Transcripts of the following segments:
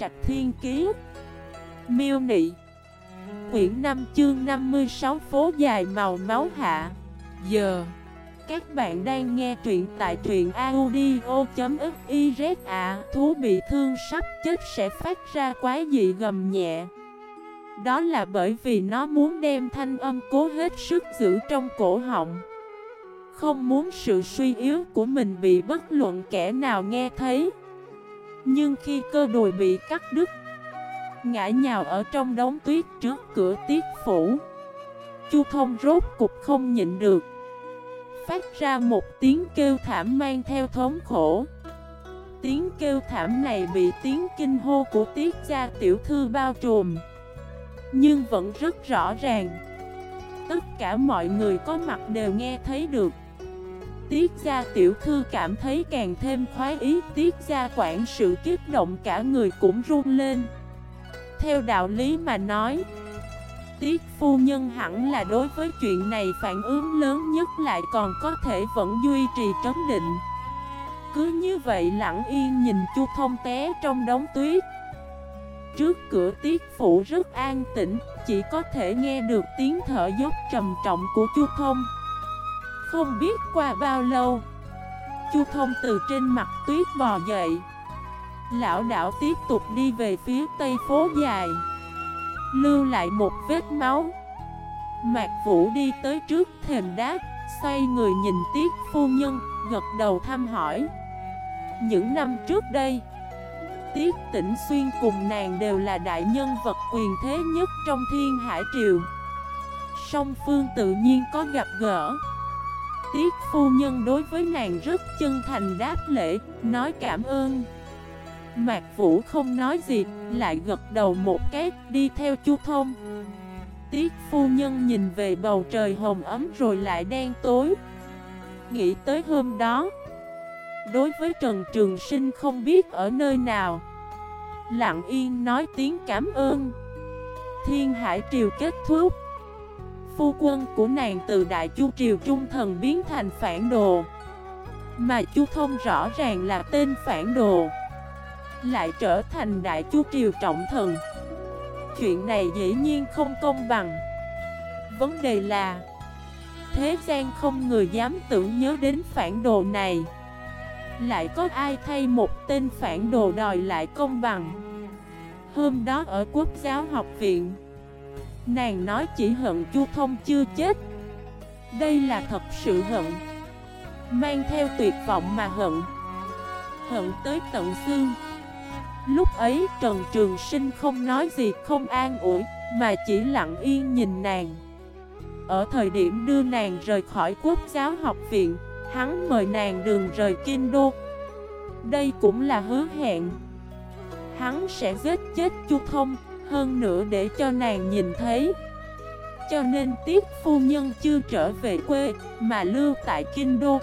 Trạch Thiên Kiế Miêu Nị, Quyển 5 chương 56 phố dài màu máu hạ. Giờ, Các bạn đang nghe truyện tại truyện audio.xyz à Thú bị thương sắp chết sẽ phát ra quái dị gầm nhẹ. Đó là bởi vì nó muốn đem thanh âm cố hết sức giữ trong cổ họng. Không muốn sự suy yếu của mình bị bất luận kẻ nào nghe thấy. Nhưng khi cơ đùi bị cắt đứt, Ngã nhào ở trong đống tuyết trước cửa tiết phủ. Chu thông rốt cục không nhịn được, Phát ra một tiếng kêu thảm mang theo thống khổ. Tiếng kêu thảm này bị tiếng kinh hô của tiết gia tiểu thư bao trùm, Nhưng vẫn rất rõ ràng. Tất cả mọi người có mặt đều nghe thấy được. Tiết gia tiểu thư cảm thấy càng thêm khoái ý, Tiết gia quản sự kích động cả người cũng run lên. Theo đạo lý mà nói, Tiết phu nhân hẳn là đối với chuyện này phản ứng lớn nhất lại còn có thể vẫn duy trì trấn định. Cứ như vậy lặng yên nhìn Chu Thông té trong đống tuyết. Trước cửa tiết phủ rất an tĩnh, Chỉ có thể nghe được tiếng thở dốc trầm trọng của Chu Thông. Không biết qua bao lâu. Chu Thông từ trên mặt tuyết bò dậy. Lão đảo tiếp tục đi về phía tây phố dài. Lưu lại một vết máu. Mạc Vũ đi tới trước thềm đá, Xoay người nhìn Tiết phu nhân, Gật đầu thăm hỏi. Những năm trước đây, Tiết tỉnh xuyên cùng nàng đều là đại nhân vật quyền thế nhất trong thiên hải triều. Song phương tự nhiên có gặp gỡ. Tiết phu nhân đối với nàng rất chân thành đáp lễ Nói cảm ơn Mạc Vũ không nói gì, lại gật đầu một cái, đi theo Chu Thông. Tiết phu nhân nhìn về bầu trời hồng ấm rồi lại đen tối. Nghĩ tới hôm đó, đối với Trần Trường Sinh không biết ở nơi nào. Lặng yên nói tiếng cảm ơn. Thiên Hải Triều kết thúc. Phu quân của nàng từ Đại Chu Triều Trung Thần biến thành phản đồ. Mà Chu Thông rõ ràng là tên phản đồ. Lại trở thành đại chu triều trọng thần Chuyện này dĩ nhiên không công bằng Vấn đề là, Thế gian không người dám tưởng nhớ đến phản đồ này Lại có ai thay một tên phản đồ đòi lại công bằng Hôm đó ở quốc giáo học viện Nàng nói chỉ hận Chu Thông chưa chết. Đây là thật sự hận. Mang theo tuyệt vọng mà hận. Hận tới tận xương. Lúc ấy Trần Trường Sinh không nói gì, không an ủi, Mà chỉ lặng yên nhìn nàng. Ở thời điểm đưa nàng rời khỏi quốc giáo học viện, Hắn mời nàng đường rời Kinh Đô. Đây cũng là hứa hẹn. Hắn sẽ giết chết Chu Thông. Hơn nữa để cho nàng nhìn thấy. Cho nên tiếc Phu Nhân chưa trở về quê Mà lưu tại Kinh Đô.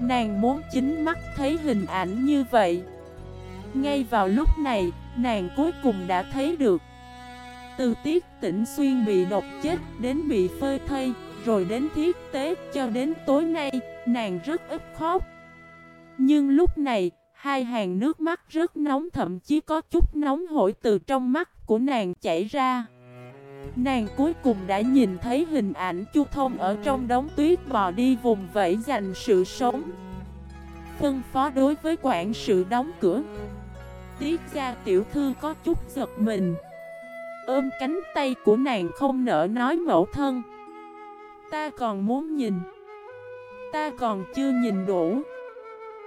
Nàng muốn chính mắt thấy hình ảnh như vậy. Ngay vào lúc này, nàng cuối cùng đã thấy được. Từ tiết tỉnh xuyên bị độc chết đến bị phơi thây Rồi đến thiết tế cho đến tối nay, nàng rất ít khóc. Nhưng lúc này, hai hàng nước mắt rất nóng thậm chí có chút nóng hổi từ trong mắt của nàng chảy ra. Nàng cuối cùng đã nhìn thấy hình ảnh Chu Thông ở trong đống tuyết bò đi vùng vẫy dành sự sống. Phân phó đối với quản sự đóng cửa. Tiết ra tiểu thư có chút giật mình. Ôm cánh tay của nàng không nỡ nói mẫu thân. Ta còn muốn nhìn. Ta còn chưa nhìn đủ.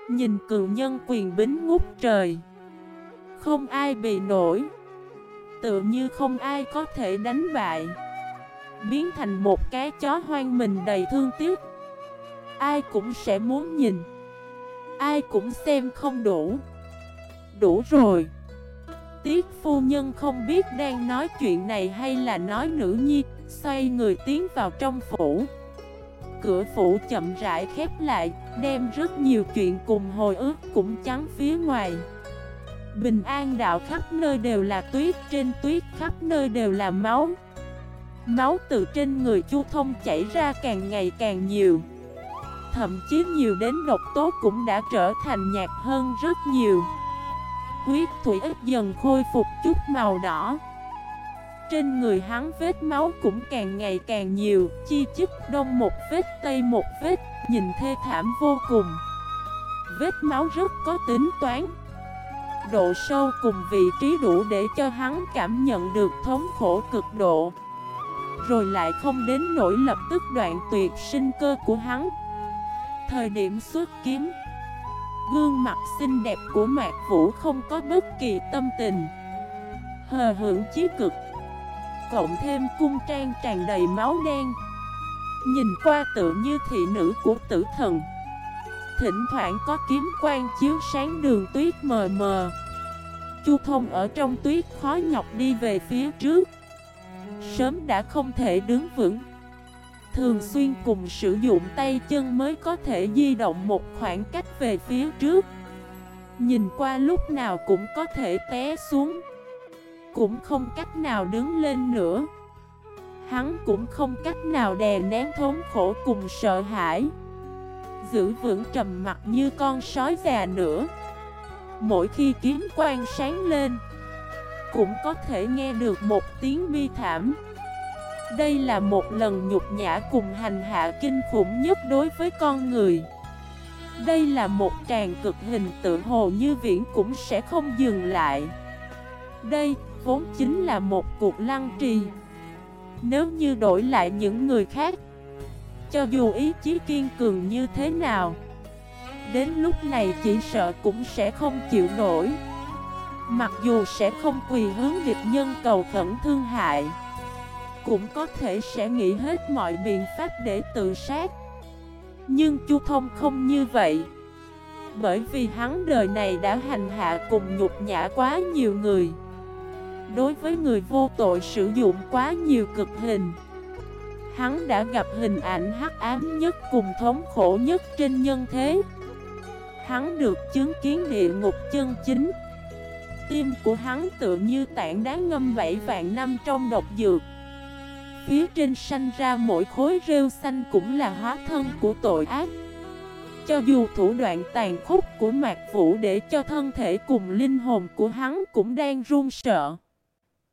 Nhìn cường nhân quyền bính ngút trời. Không ai bị nổi. Tự như không ai có thể đánh bại. Biến thành một cái chó hoang mình đầy thương tiếc. Ai cũng sẽ muốn nhìn. Ai cũng xem không đủ. Đủ rồi. Tiết phu nhân không biết đang nói chuyện này hay là nói nữ nhi, Xoay người tiến vào trong phủ. Cửa phủ chậm rãi khép lại, Đem rất nhiều chuyện cùng hồi ức cũng trắng phía ngoài. Bình an đạo khắp nơi đều là tuyết, Trên tuyết khắp nơi đều là máu. Máu từ trên người chu thông chảy ra càng ngày càng nhiều. Thậm chí nhiều đến độc tố cũng đã trở thành nhạt hơn rất nhiều. Huyết thủy ít dần khôi phục chút màu đỏ. Trên người hắn vết máu cũng càng ngày càng nhiều, Chi chích đông một vết, tây một vết, Nhìn thê thảm vô cùng. Vết máu rất có tính toán Độ sâu cùng vị trí đủ để cho hắn cảm nhận được thống khổ cực độ. Rồi lại không đến nỗi lập tức đoạn tuyệt sinh cơ của hắn. Thời điểm xuất kiếm, Gương mặt xinh đẹp của Mạc Vũ không có bất kỳ tâm tình. Hờ hưởng chí cực, Cộng thêm cung trang tràn đầy máu đen. Nhìn qua tự như thị nữ của tử thần. Thỉnh thoảng có kiếm quang chiếu sáng đường tuyết mờ mờ. Chu thông ở trong tuyết khó nhọc đi về phía trước. Sớm đã không thể đứng vững. Thường xuyên cùng sử dụng tay chân mới có thể di động một khoảng cách về phía trước. Nhìn qua lúc nào cũng có thể té xuống. Cũng không cách nào đứng lên nữa. Hắn cũng không cách nào đè nén thống khổ cùng sợ hãi. Giữ vững trầm mặt như con sói già nữa. Mỗi khi kiếm quang sáng lên, Cũng có thể nghe được một tiếng bi thảm. Đây là một lần nhục nhã cùng hành hạ kinh khủng nhất đối với con người. Đây là một tràng cực hình tự hồ như viễn cũng sẽ không dừng lại. Đây vốn chính là một cuộc lăng trì. Nếu như đổi lại những người khác cho dù ý chí kiên cường như thế nào, Đến lúc này chỉ sợ cũng sẽ không chịu nổi. Mặc dù sẽ không quỳ hướng địch nhân cầu khẩn thương hại, cũng có thể sẽ nghĩ hết mọi biện pháp để tự sát. Nhưng Chu Thông không như vậy, Bởi vì hắn đời này đã hành hạ cùng nhục nhã quá nhiều người. Đối với người vô tội sử dụng quá nhiều cực hình Hắn đã gặp hình ảnh hắc ám nhất cùng thống khổ nhất trên nhân thế. Hắn được chứng kiến địa ngục chân chính. Tim của hắn tự như tảng đá ngâm bảy vạn năm trong độc dược. Phía trên sanh ra mỗi khối rêu xanh cũng là hóa thân của tội ác. Cho dù thủ đoạn tàn khốc của Mạc Vũ để cho thân thể cùng linh hồn của hắn cũng đang run sợ.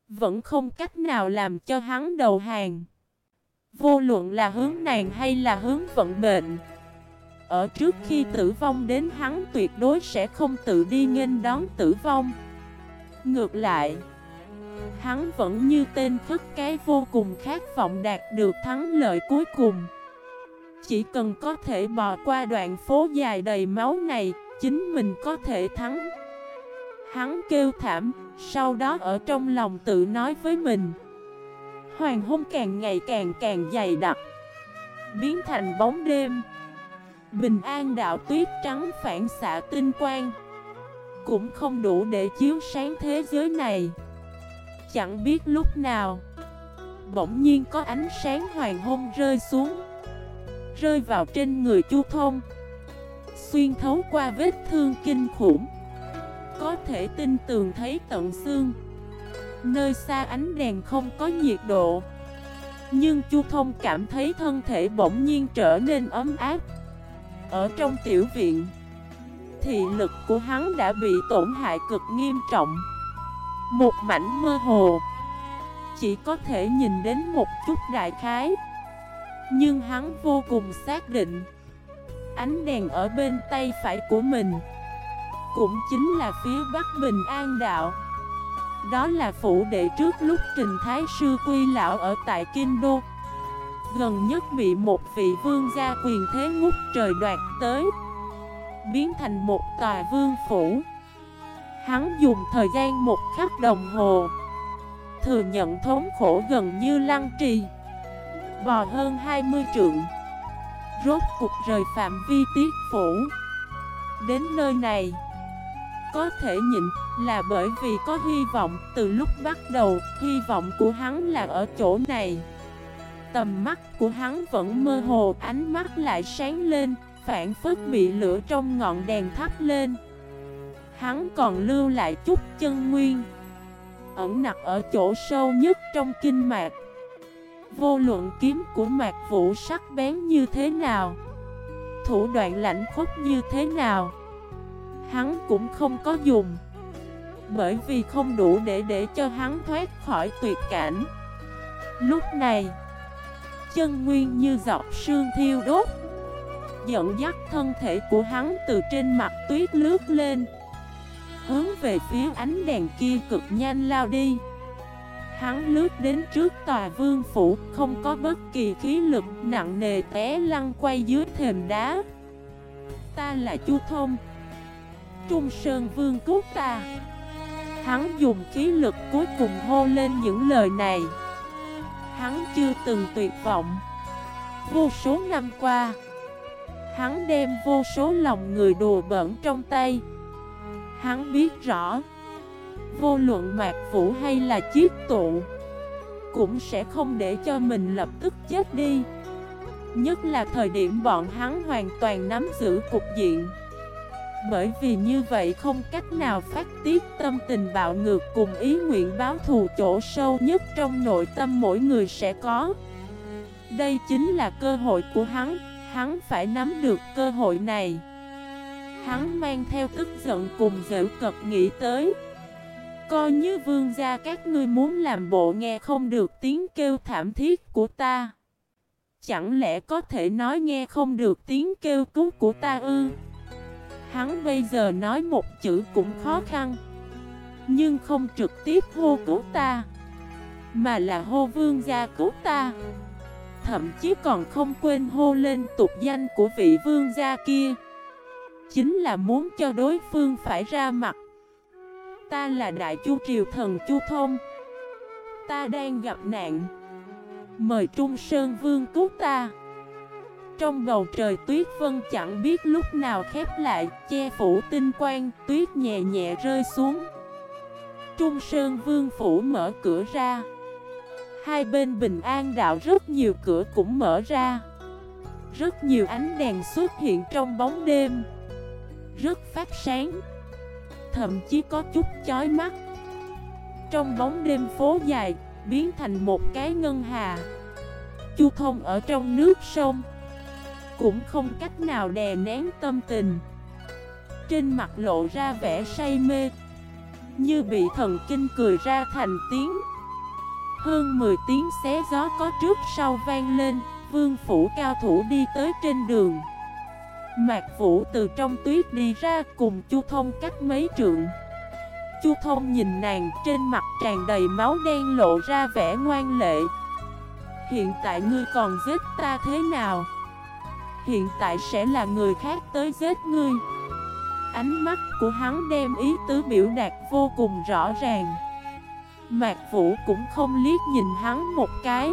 Vẫn không cách nào làm cho hắn đầu hàng. Vô luận là hướng nàng hay là hướng vận mệnh, Ở trước khi tử vong đến hắn tuyệt đối sẽ không tự đi nghênh đón tử vong. Ngược lại, Hắn vẫn như tên khất cái vô cùng khát vọng đạt được thắng lợi cuối cùng. Chỉ cần có thể bò qua đoạn phố dài đầy máu này, Chính mình có thể thắng. Hắn kêu thảm, Sau đó ở trong lòng tự nói với mình Hoàng hôn càng ngày càng càng dày đặc. Biến thành bóng đêm. Bình an đạo tuyết trắng phản xạ tinh quang. Cũng không đủ để chiếu sáng thế giới này. Chẳng biết lúc nào, Bỗng nhiên có ánh sáng hoàng hôn rơi xuống. Rơi vào trên người Chu Thông. Xuyên thấu qua vết thương kinh khủng. Có thể tin tường thấy tận xương. Nơi xa ánh đèn không có nhiệt độ. Nhưng Chu Thông cảm thấy thân thể bỗng nhiên trở nên ấm áp. Ở trong tiểu viện, Thị lực của hắn đã bị tổn hại cực nghiêm trọng. Một mảnh mơ hồ, Chỉ có thể nhìn đến một chút đại khái. Nhưng hắn vô cùng xác định, Ánh đèn ở bên tay phải của mình Cũng chính là phía Bắc Bình An Đạo. Đó là phủ đệ trước lúc Trình Thái Sư Quy Lão ở tại Kinh Đô. Gần nhất bị một vị vương gia quyền thế ngút trời đoạt tới, Biến thành một tòa vương phủ. Hắn dùng thời gian một khắc đồng hồ, Thừa nhận thống khổ gần như lăng trì. Bò hơn 20 trượng, Rốt cục rời phạm vi tiết phủ. Đến nơi này có thể nhịn là bởi vì có hy vọng Từ lúc bắt đầu, Hy vọng của hắn là ở chỗ này. Tầm mắt của hắn vẫn mơ hồ, Ánh mắt lại sáng lên, Phản phức bị lửa trong ngọn đèn thắp lên. Hắn còn lưu lại chút chân nguyên, Ẩn nặc ở chỗ sâu nhất trong kinh mạc. Vô luận kiếm của mạc vũ sắc bén như thế nào, Thủ đoạn lãnh khốc như thế nào Hắn cũng không có dùng. Bởi vì không đủ để để cho hắn thoát khỏi tuyệt cảnh. Lúc này, Chân nguyên như giọt sương thiêu đốt. Dẫn dắt thân thể của hắn từ trên mặt tuyết lướt lên. Hướng về phía ánh đèn kia cực nhanh lao đi. Hắn lướt đến trước tòa vương phủ, Không có bất kỳ khí lực nặng nề té lăn quay dưới thềm đá. Ta là Chu Thông Trung Sơn Vương cứu ta. Hắn dùng khí lực cuối cùng hô lên những lời này. Hắn chưa từng tuyệt vọng. Vô số năm qua, Hắn đem vô số lòng người đùa bẩn trong tay. Hắn biết rõ, Vô luận mạc vũ hay là chiếc tụ, Cũng sẽ không để cho mình lập tức chết đi. Nhất là thời điểm bọn hắn hoàn toàn nắm giữ cục diện. Bởi vì như vậy không cách nào phát tiết tâm tình bạo ngược cùng ý nguyện báo thù chỗ sâu nhất trong nội tâm mỗi người sẽ có. Đây chính là cơ hội của hắn, hắn phải nắm được cơ hội này. Hắn mang theo tức giận cùng dễu cật nghĩ tới. Coi như vương gia các ngươi muốn làm bộ nghe không được tiếng kêu thảm thiết của ta. Chẳng lẽ có thể nói nghe không được tiếng kêu cứu của ta ư? Hắn bây giờ nói một chữ cũng khó khăn. Nhưng không trực tiếp hô cứu ta, Mà là hô vương gia cứu ta. Thậm chí còn không quên hô lên tục danh của vị vương gia kia. Chính là muốn cho đối phương phải ra mặt. Ta là Đại Chu Triều Thần Chu Thông. Ta đang gặp nạn. Mời Trung Sơn Vương cứu ta. Trong bầu trời tuyết vân chẳng biết lúc nào khép lại, Che phủ tinh quang, Tuyết nhẹ nhẹ rơi xuống. Trung Sơn Vương phủ mở cửa ra. Hai bên bình an đạo rất nhiều cửa cũng mở ra. Rất nhiều ánh đèn xuất hiện trong bóng đêm. Rất phát sáng. Thậm chí có chút chói mắt. Trong bóng đêm phố dài, Biến thành một cái ngân hà. Chu thông ở trong nước sông. Cũng không cách nào đè nén tâm tình. Trên mặt lộ ra vẻ say mê, Như bị thần kinh cười ra thành tiếng. Hơn 10 tiếng xé gió có trước sau vang lên, Vương phủ cao thủ đi tới trên đường. Mạc Vũ từ trong tuyết đi ra cùng Chu Thông cách mấy trượng. Chu Thông nhìn nàng trên mặt tràn đầy máu đen lộ ra vẻ ngoan lệ. Hiện tại ngươi còn giết ta thế nào? Hiện tại sẽ là người khác tới giết ngươi. Ánh mắt của hắn đem ý tứ biểu đạt vô cùng rõ ràng. Mạc Vũ cũng không liếc nhìn hắn một cái.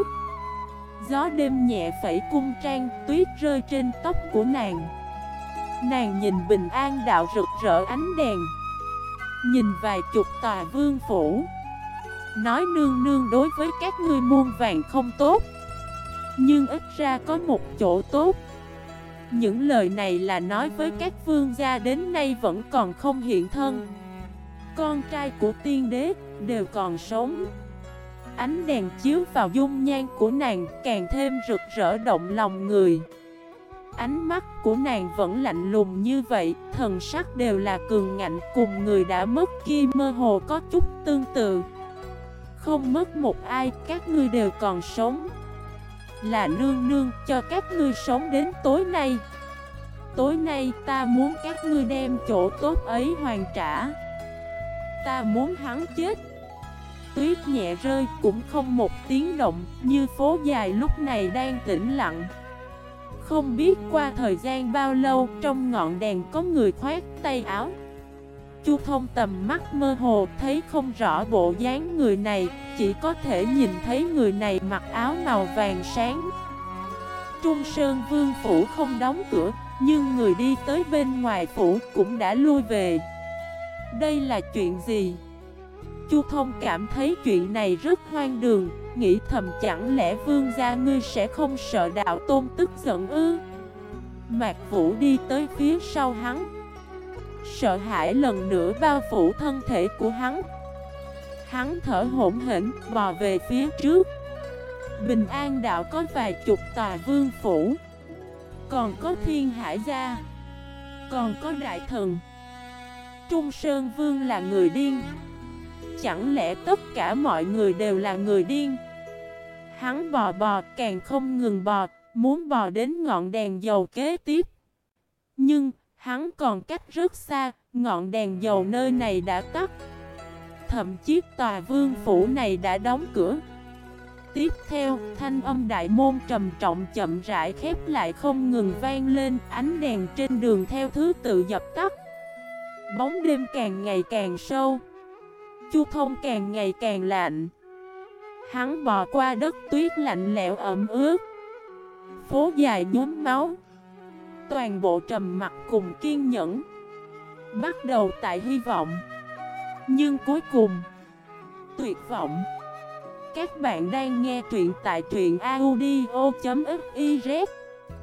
Gió đêm nhẹ phẩy cung trang tuyết rơi trên tóc của nàng. Nàng nhìn bình an đạo rực rỡ ánh đèn. Nhìn vài chục tòa vương phủ. Nói nương nương đối với các ngươi muôn vàng không tốt. Nhưng ít ra có một chỗ tốt. Những lời này là nói với các vương gia đến nay vẫn còn không hiện thân. Con trai của tiên đế đều còn sống. Ánh đèn chiếu vào dung nhan của nàng càng thêm rực rỡ động lòng người. Ánh mắt của nàng vẫn lạnh lùng như vậy Thần sắc đều là cường ngạnh cùng người đã mất kia mơ hồ có chút tương tự. Không mất một ai, các ngươi đều còn sống. Là nương nương cho các ngươi sống đến tối nay. Tối nay ta muốn các ngươi đem chỗ tốt ấy hoàn trả. Ta muốn hắn chết. Tuyết nhẹ rơi cũng không một tiếng động Như phố dài lúc này đang tĩnh lặng. Không biết qua thời gian bao lâu Trong ngọn đèn có người khoét tay áo. Chu thông tầm mắt mơ hồ, Thấy không rõ bộ dáng người này, Chỉ có thể nhìn thấy người này mặc áo màu vàng sáng. Trung Sơn Vương Phủ không đóng cửa, Nhưng người đi tới bên ngoài phủ cũng đã lui về. Đây là chuyện gì? Chu Thông cảm thấy chuyện này rất hoang đường, Nghĩ thầm chẳng lẽ vương gia ngươi sẽ không sợ đạo tôn tức giận ư? Mạc Vũ đi tới phía sau hắn Sợ hãi lần nữa bao phủ thân thể của hắn. Hắn thở hổn hển, bò về phía trước. Bình An đạo có vài chục tòa vương phủ. Còn có thiên hải gia. Còn có đại thần. Trung Sơn Vương là người điên. Chẳng lẽ tất cả mọi người đều là người điên? Hắn bò bò, càng không ngừng bò, Muốn bò đến ngọn đèn dầu kế tiếp. Nhưng hắn còn cách rất xa Ngọn đèn dầu nơi này đã tắt. Thậm chí tòa vương phủ này đã đóng cửa. Tiếp theo, thanh âm đại môn trầm trọng chậm rãi khép lại không ngừng vang lên Ánh đèn trên đường theo thứ tự dập tắt. Bóng đêm càng ngày càng sâu. Chu thông càng ngày càng lạnh. Hắn bò qua đất tuyết lạnh lẽo ẩm ướt. Phố dài nhóm máu. Toàn bộ trầm mặt cùng kiên nhẫn. Bắt đầu tại hy vọng. Nhưng cuối cùng, Tuyệt vọng. Các bạn đang nghe truyện tại truyện audio.fif